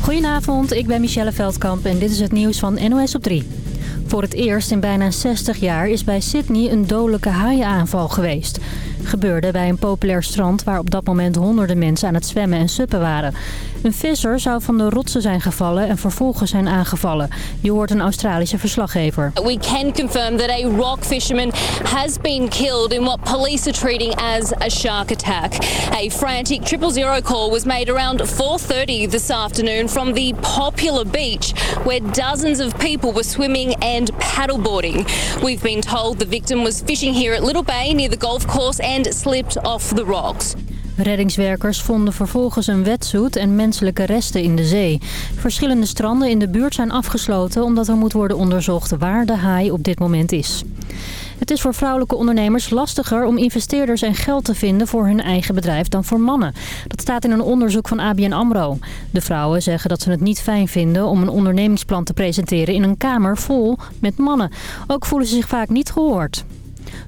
Goedenavond, ik ben Michelle Veldkamp en dit is het nieuws van NOS op 3. Voor het eerst in bijna 60 jaar is bij Sydney een dodelijke haaienaanval geweest. Gebeurde bij een populair strand waar op dat moment honderden mensen aan het zwemmen en suppen waren. Een visser zou van de rotsen zijn gevallen en vervolgens zijn aangevallen. Je hoort een Australische verslaggever. We can confirm that a rock fisherman has been killed in what police are treating as a shark attack. A frantic triple zero call was made around 4.30 this afternoon from the popular beach where dozens of people were swimming and paddleboarding. We've been told the victim was fishing here at Little Bay near the golf course and slipped off the rocks. Reddingswerkers vonden vervolgens een wetsuit en menselijke resten in de zee. Verschillende stranden in de buurt zijn afgesloten omdat er moet worden onderzocht waar de haai op dit moment is. Het is voor vrouwelijke ondernemers lastiger om investeerders en geld te vinden voor hun eigen bedrijf dan voor mannen. Dat staat in een onderzoek van ABN AMRO. De vrouwen zeggen dat ze het niet fijn vinden om een ondernemingsplan te presenteren in een kamer vol met mannen. Ook voelen ze zich vaak niet gehoord.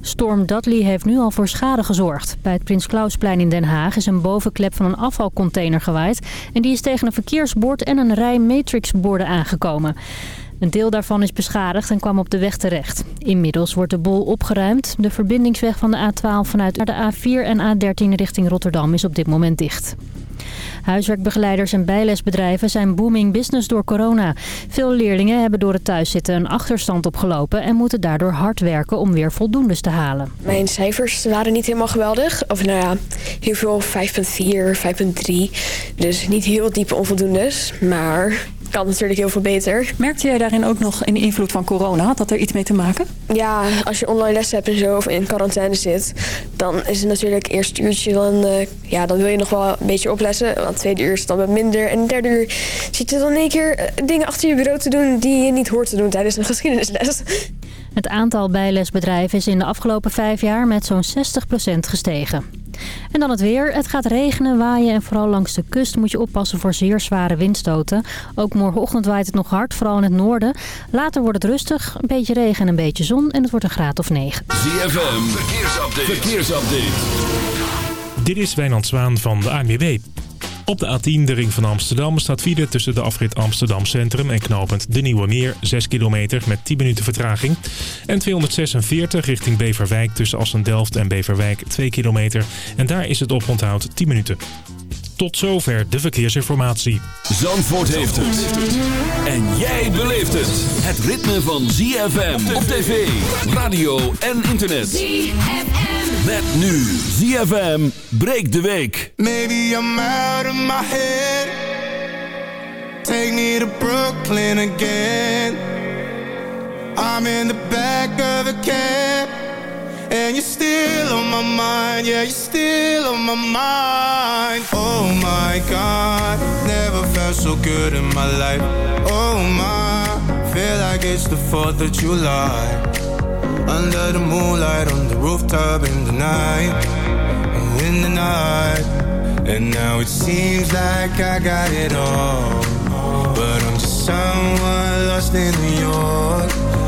Storm Dudley heeft nu al voor schade gezorgd. Bij het Prins Klausplein in Den Haag is een bovenklep van een afvalcontainer gewaaid. En die is tegen een verkeersbord en een rij matrixborden aangekomen. Een deel daarvan is beschadigd en kwam op de weg terecht. Inmiddels wordt de bol opgeruimd. De verbindingsweg van de A12 vanuit de A4 en A13 richting Rotterdam is op dit moment dicht. Huiswerkbegeleiders en bijlesbedrijven zijn booming business door corona. Veel leerlingen hebben door het thuiszitten een achterstand opgelopen... en moeten daardoor hard werken om weer voldoendes te halen. Mijn cijfers waren niet helemaal geweldig. Of nou ja, heel veel 5,4, 5,3. Dus niet heel diepe onvoldoendes. Maar kan natuurlijk heel veel beter. Merkte jij daarin ook nog een invloed van corona? Had dat er iets mee te maken? Ja, als je online les hebt en zo, of in quarantaine zit... dan is het natuurlijk eerst uurtje, dan, uh, ja, dan wil je nog wel een beetje opletten. Want tweede uur is dan wat minder. En derde uur zit je dan in één keer uh, dingen achter je bureau te doen... die je niet hoort te doen tijdens een geschiedenisles. Het aantal bijlesbedrijven is in de afgelopen vijf jaar met zo'n 60% gestegen. En dan het weer. Het gaat regenen, waaien en vooral langs de kust moet je oppassen voor zeer zware windstoten. Ook morgenochtend waait het nog hard, vooral in het noorden. Later wordt het rustig, een beetje regen en een beetje zon en het wordt een graad of 9. ZFM, verkeersupdate. verkeersupdate. Dit is Wijnand Zwaan van de ANWB. Op de A10, de ring van Amsterdam, staat file tussen de afrit Amsterdam Centrum en knooppunt De Nieuwe Meer. 6 kilometer met 10 minuten vertraging. En 246 richting Beverwijk tussen Assen-Delft en Beverwijk 2 kilometer. En daar is het oponthoud 10 minuten. Tot zover de verkeersinformatie. Zandvoort heeft het. En jij beleeft het. Het ritme van ZFM op tv, radio en internet. ZFM. Met nu ZFM breekt de week. Maybe I'm out of my head. Take me to Brooklyn again. I'm in the back of a cab. And you're still on my mind, yeah, you're still on my mind. Oh my God, never felt so good in my life. Oh my, feel like it's the 4th of July. Under the moonlight, on the rooftop in the night. In the night. And now it seems like I got it all. But I'm just someone lost in New York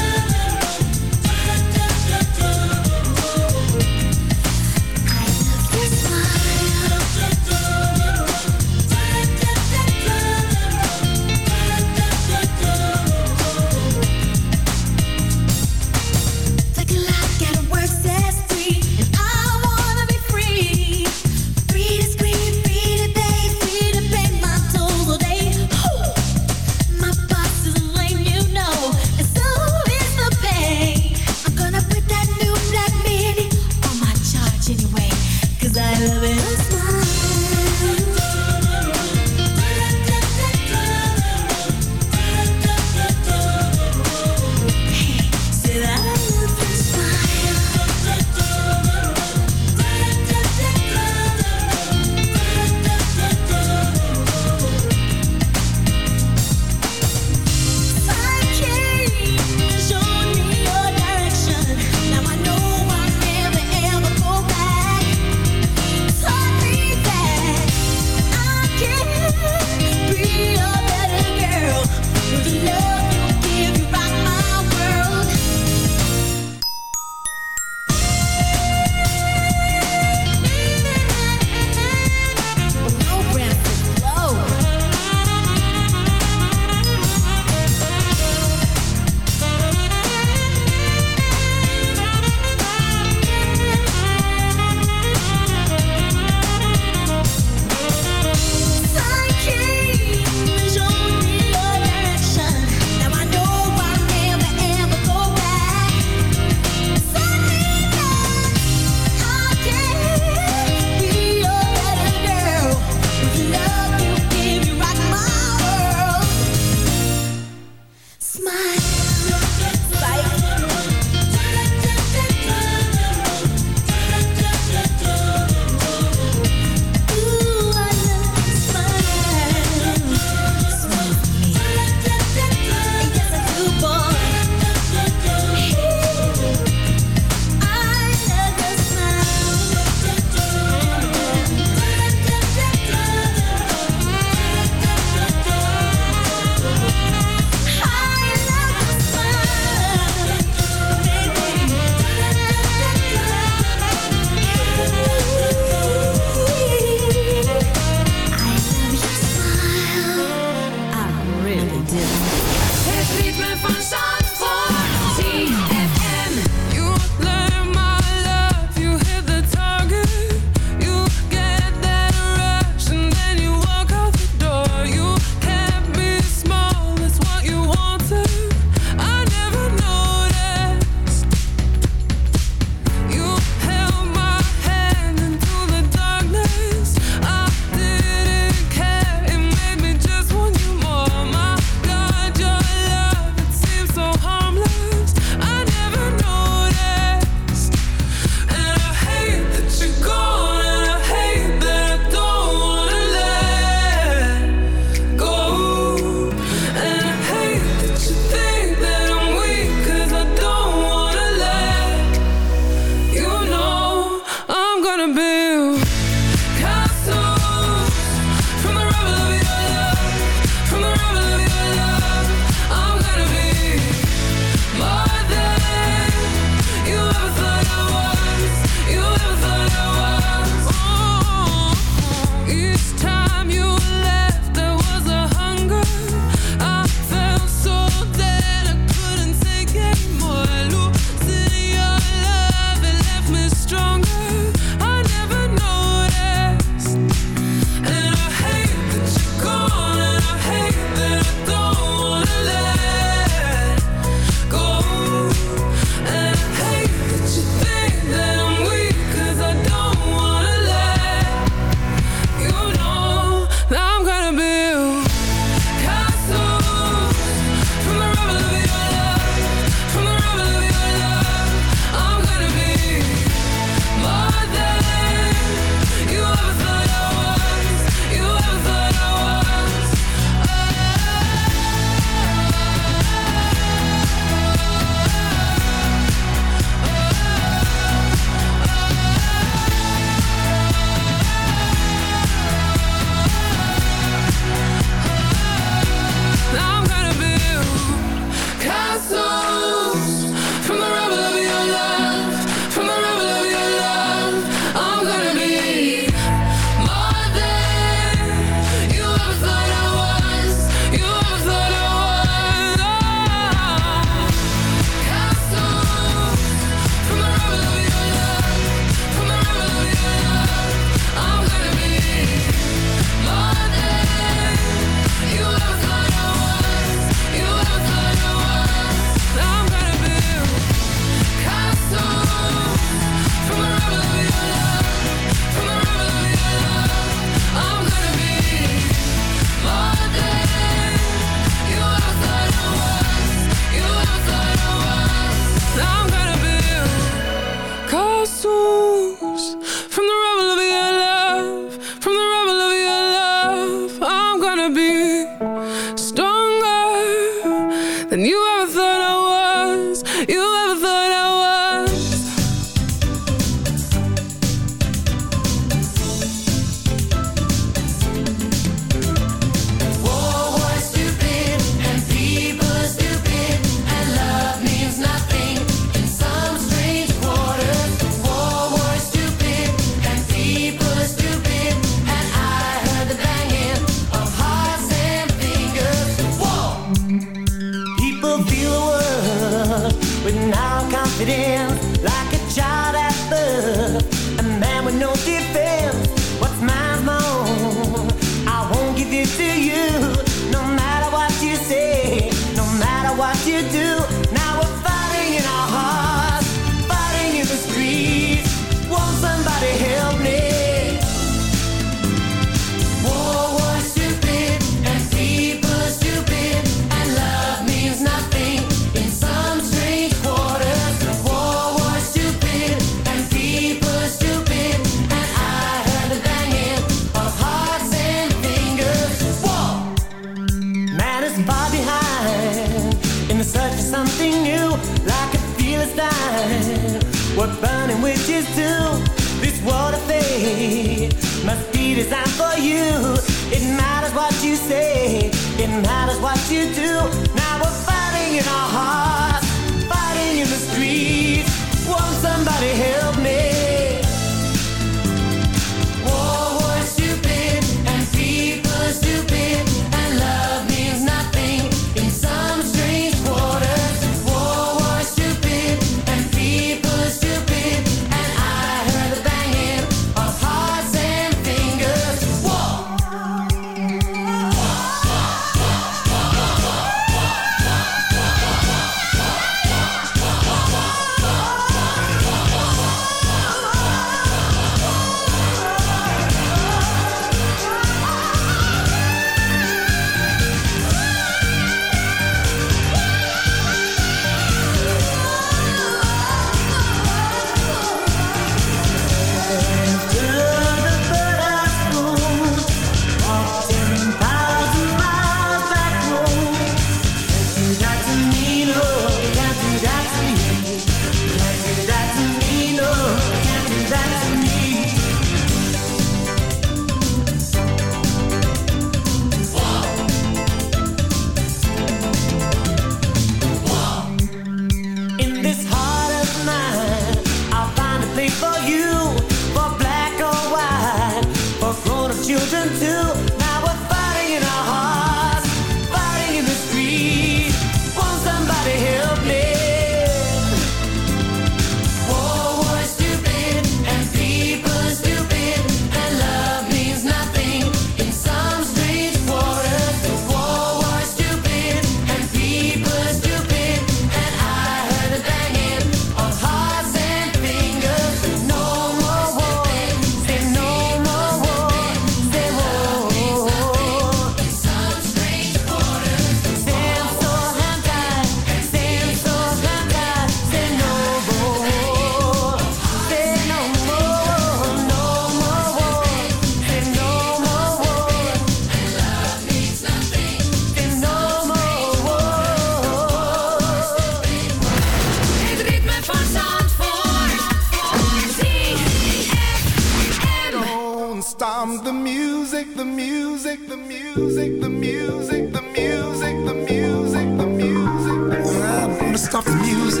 stop the music.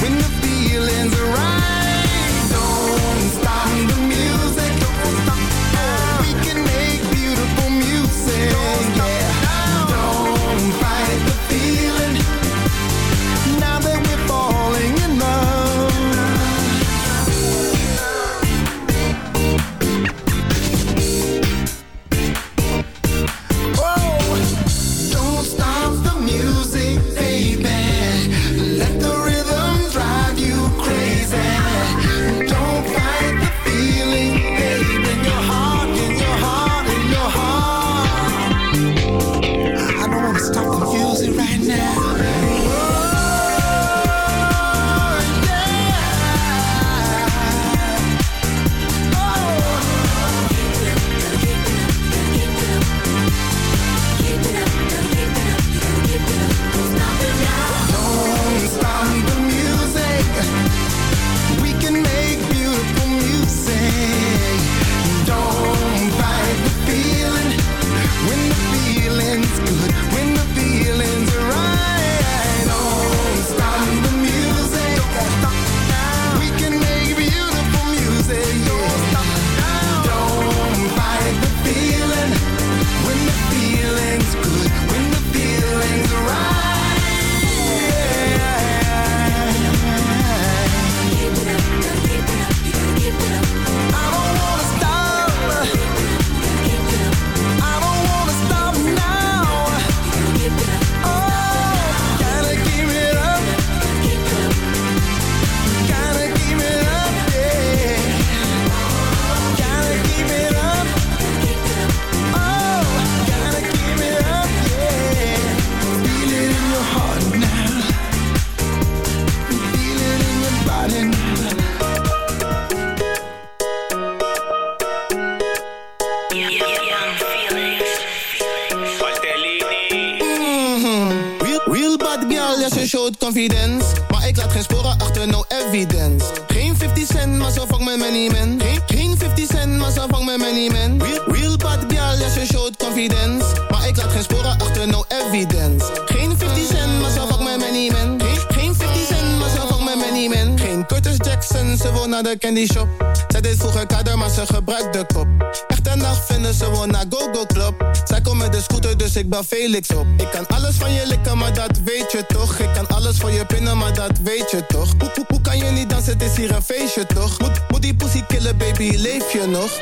When the Ik kan alles van je likken, maar dat weet je toch. Ik kan alles van je pinnen, maar dat weet je toch. Hoe, hoe, hoe kan je niet dansen, het is hier een feestje toch? Moet, moet die pussy killen, baby, leef je nog?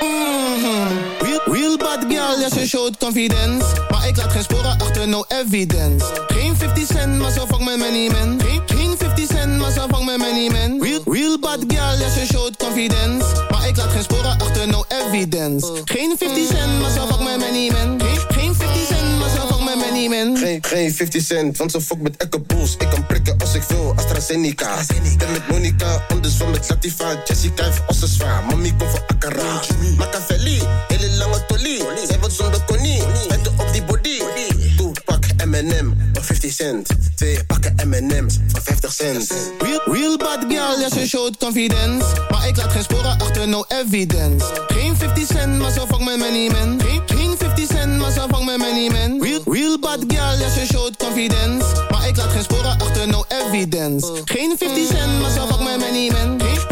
Mm real, bad girl, ja ze showt confidence. Maar ik laat geen sporen achter, no evidence. Geen 50 cent, maar zo vang mijn money man Geen, geen 50 cent, maar zo vang mijn money man Real, real bad girl, ja ze showt confidence. Maar ik laat geen sporen achter, no evidence. Geen 50 cent, maar zo vang mijn money man Geen, Geen, geen 50 cent, want ze fuck met Echo Bulls Ik kan prikken als ik wil, AstraZeneca. Ben met Monica, anders van met Latifa Jessica heeft ossen zwaar, mami komt voor Akara. Machiavelli, hele lange tolie Zij wordt zonder konie, vetten op die body. Toe, pak M&M, van 50 cent. Twee pakken M&M's, van 50 cent. Real, real bad girl, ja ze showt confidence. Maar ik laat geen sporen achter, no evidence. Geen 50 cent, maar zo vang mijn money man. Geen, geen 50 cent, maar zo vang mijn money man. Real, real bad girl, ja ze showt confidence. Maar ik laat geen sporen achter, no evidence. Geen 50 cent, maar zo vang mijn money man. Geen,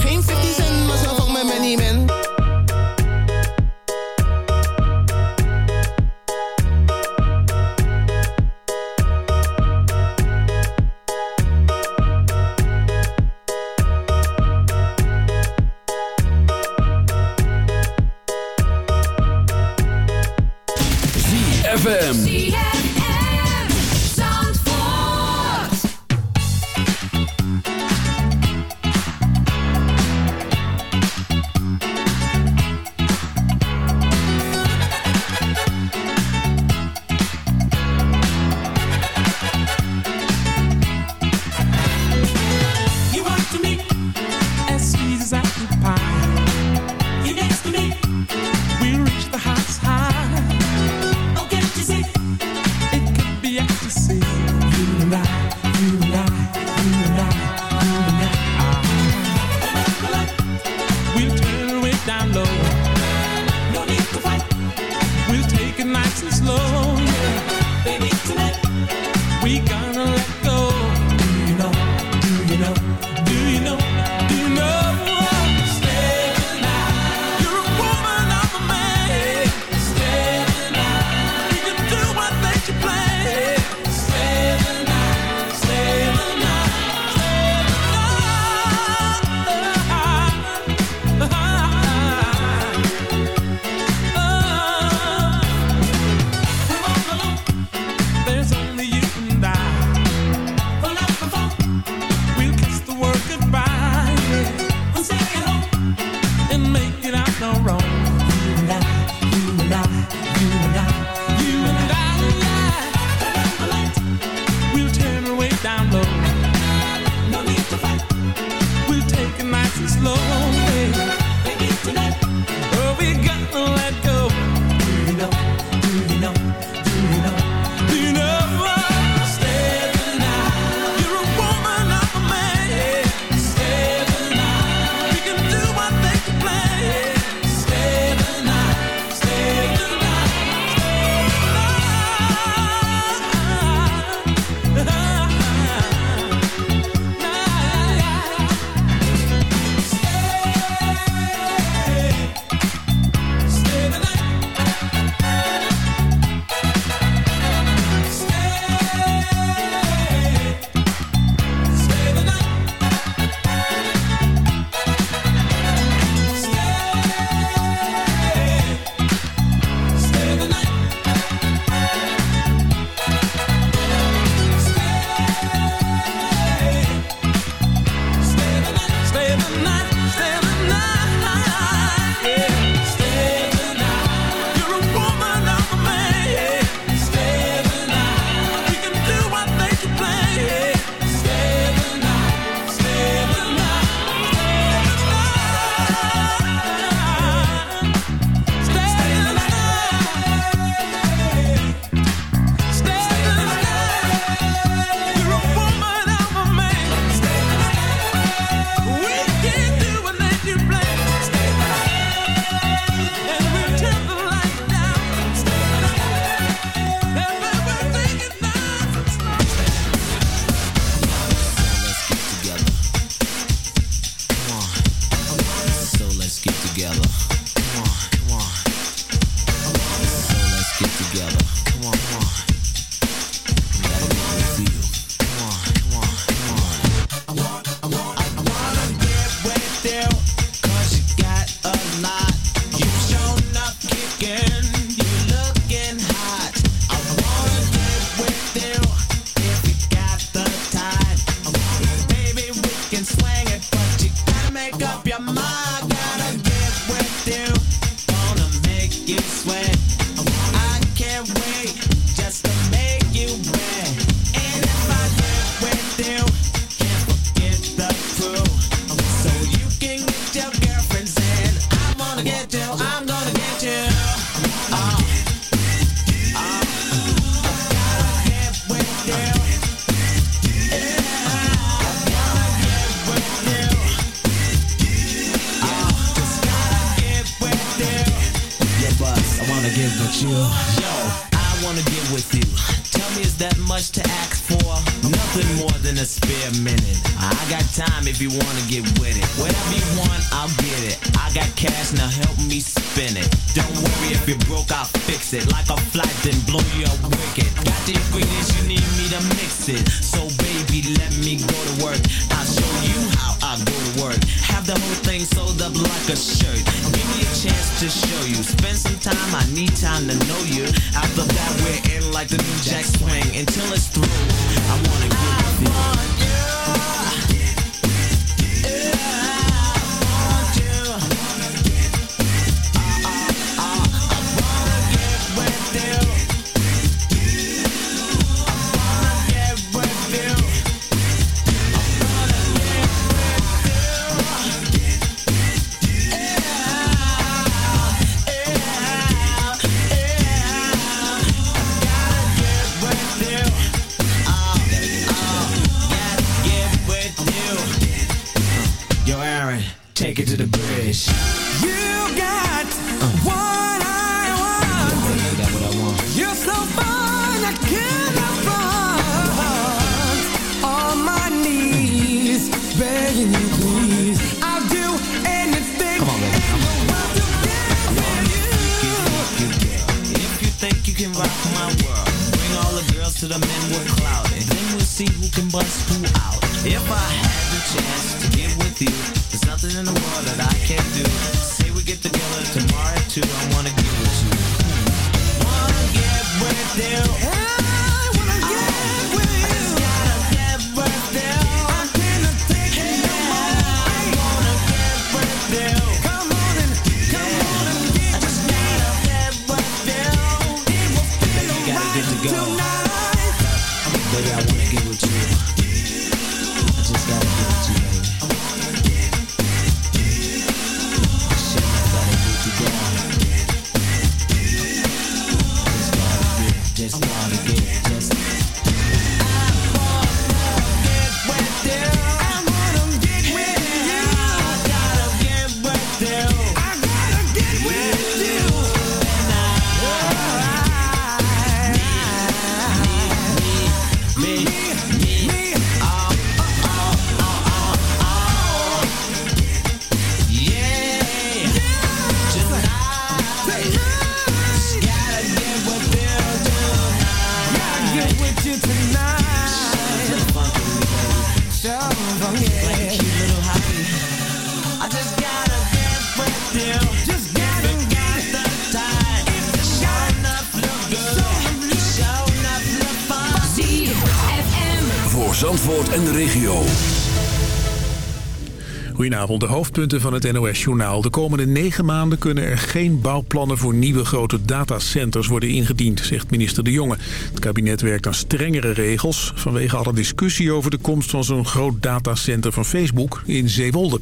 De hoofdpunten van het NOS-journaal. De komende negen maanden kunnen er geen bouwplannen voor nieuwe grote datacenters worden ingediend, zegt minister De Jonge. Het kabinet werkt aan strengere regels vanwege alle discussie over de komst van zo'n groot datacenter van Facebook in Zeewolde.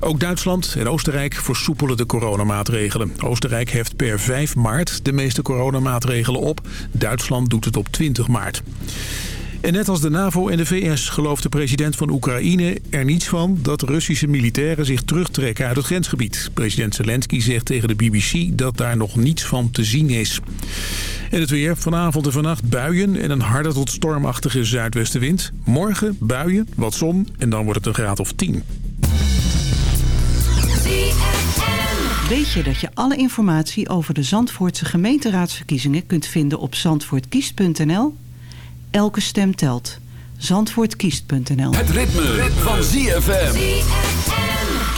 Ook Duitsland en Oostenrijk versoepelen de coronamaatregelen. Oostenrijk heft per 5 maart de meeste coronamaatregelen op. Duitsland doet het op 20 maart. En net als de NAVO en de VS gelooft de president van Oekraïne er niets van... dat Russische militairen zich terugtrekken uit het grensgebied. President Zelensky zegt tegen de BBC dat daar nog niets van te zien is. En het weer. Vanavond en vannacht buien en een harde tot stormachtige zuidwestenwind. Morgen buien, wat zon en dan wordt het een graad of 10. Weet je dat je alle informatie over de Zandvoortse gemeenteraadsverkiezingen kunt vinden op zandvoortkiest.nl? Elke stem telt. Zandvoortkiest.nl Het ritme, ritme. van ZFM.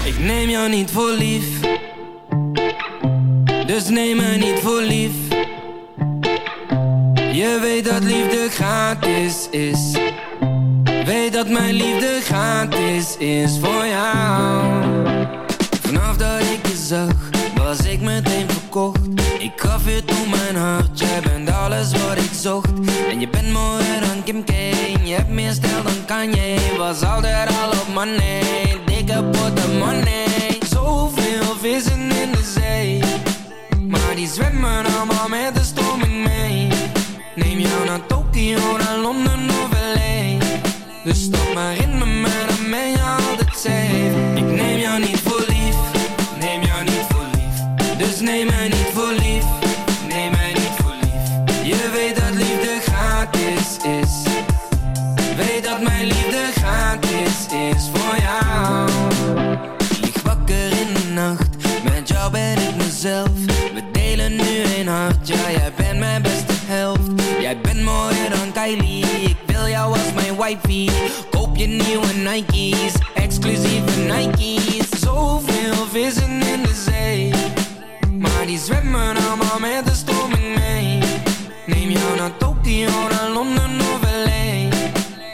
Ik neem jou niet voor lief. Dus neem me niet voor lief. Je weet dat liefde gratis is. Weet dat mijn liefde gratis is voor jou. Vanaf dat ik je zag, was ik meteen verkocht. Je mijn hart, jij bent alles wat ik zocht. En je bent mooier dan Kim K, je hebt meer stijl dan Kanye. Was altijd al op money, dikke money. Zoveel vissen in de zee, maar die zwemmen allemaal met de Nieuwe Nike's, exclusieve Nike's. Zoveel vissen in de zee, maar die zwemmen allemaal met de stroming mee. Neem jou naar Tokio, naar Londen of LA.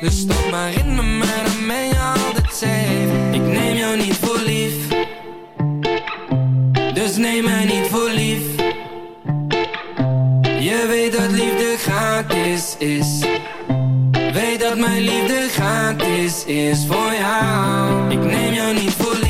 Dus stap maar in me, maar dan ben je altijd safe. Ik neem jou niet voor lief, dus neem mij niet voor lief. Je weet dat liefde gratis is. Weet dat mijn liefde gratis is voor jou. Ik neem jou niet voor lief,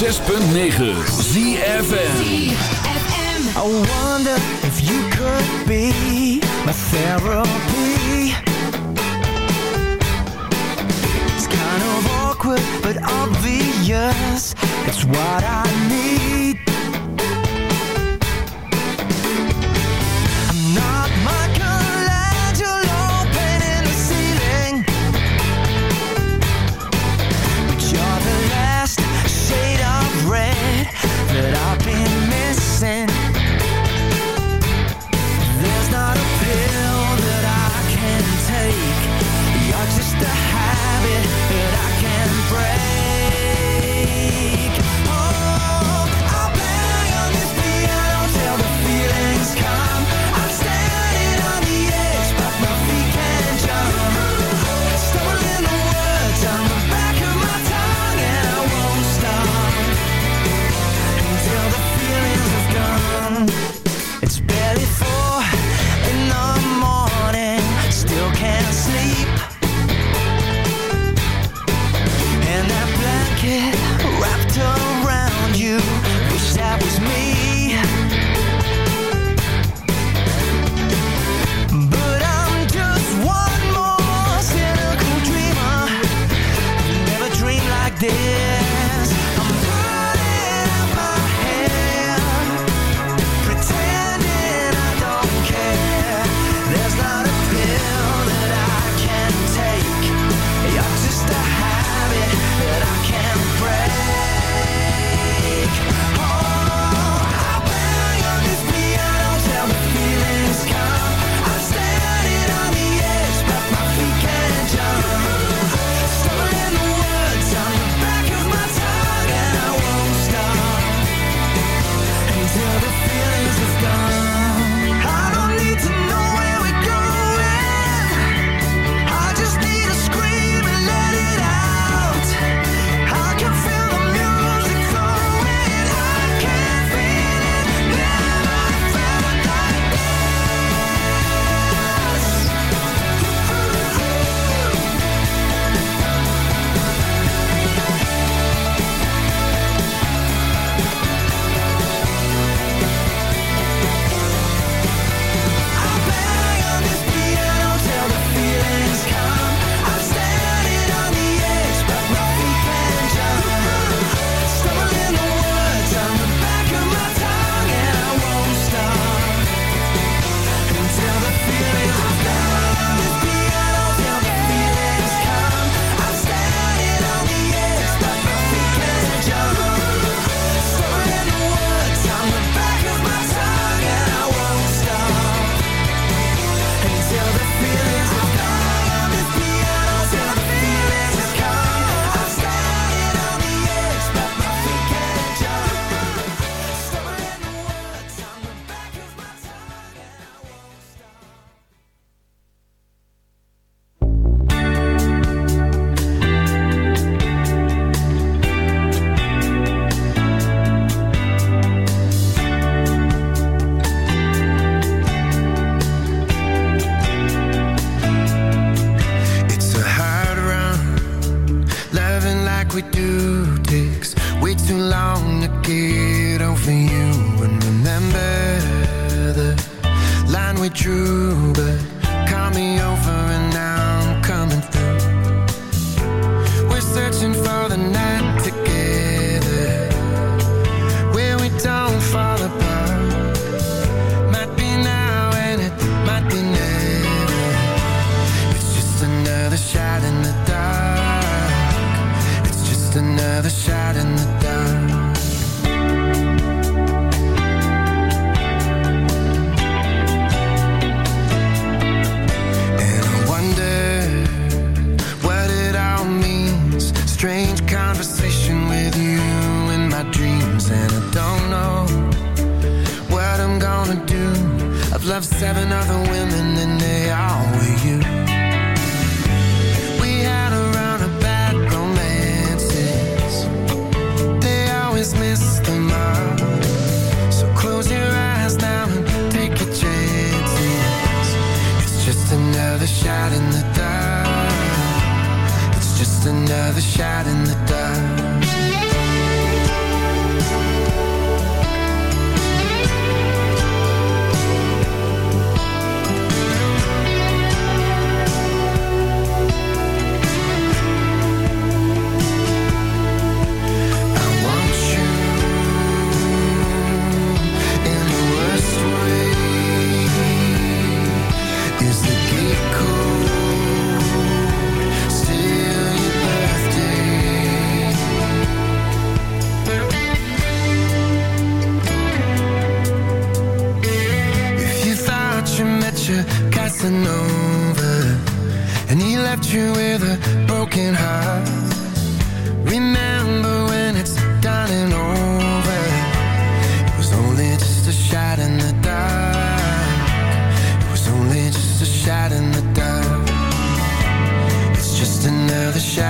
106.9 ZFN I wonder if you could be my therapy. It's kind of awkward but obvious. That's why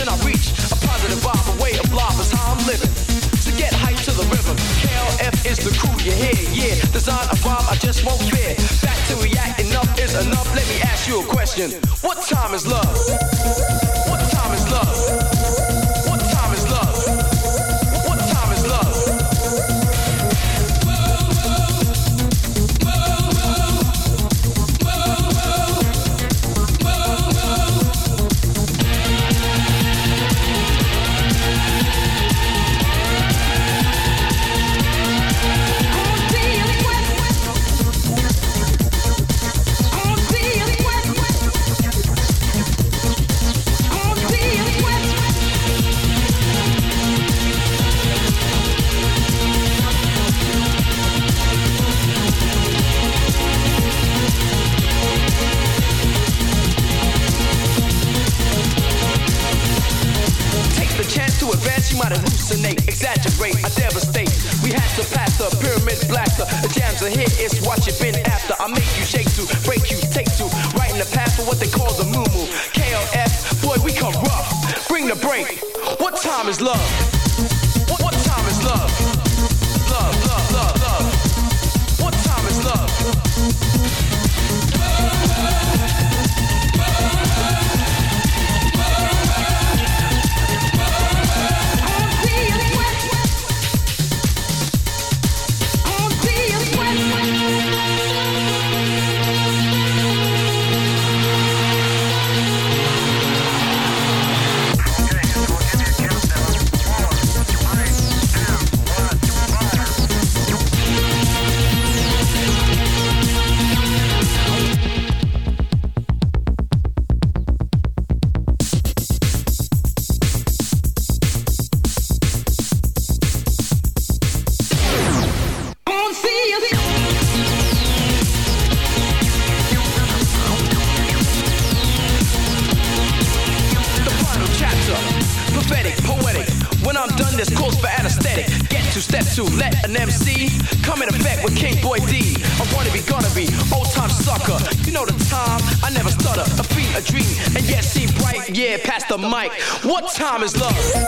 and I reach a positive vibe, a way of life is how I'm living. So get hyped to the rhythm. KLF is the crew you hear, yeah. Design a vibe I just won't fear. Back to react, enough is enough. Let me ask you a question. What time is love? What time is love? time is love. time is love.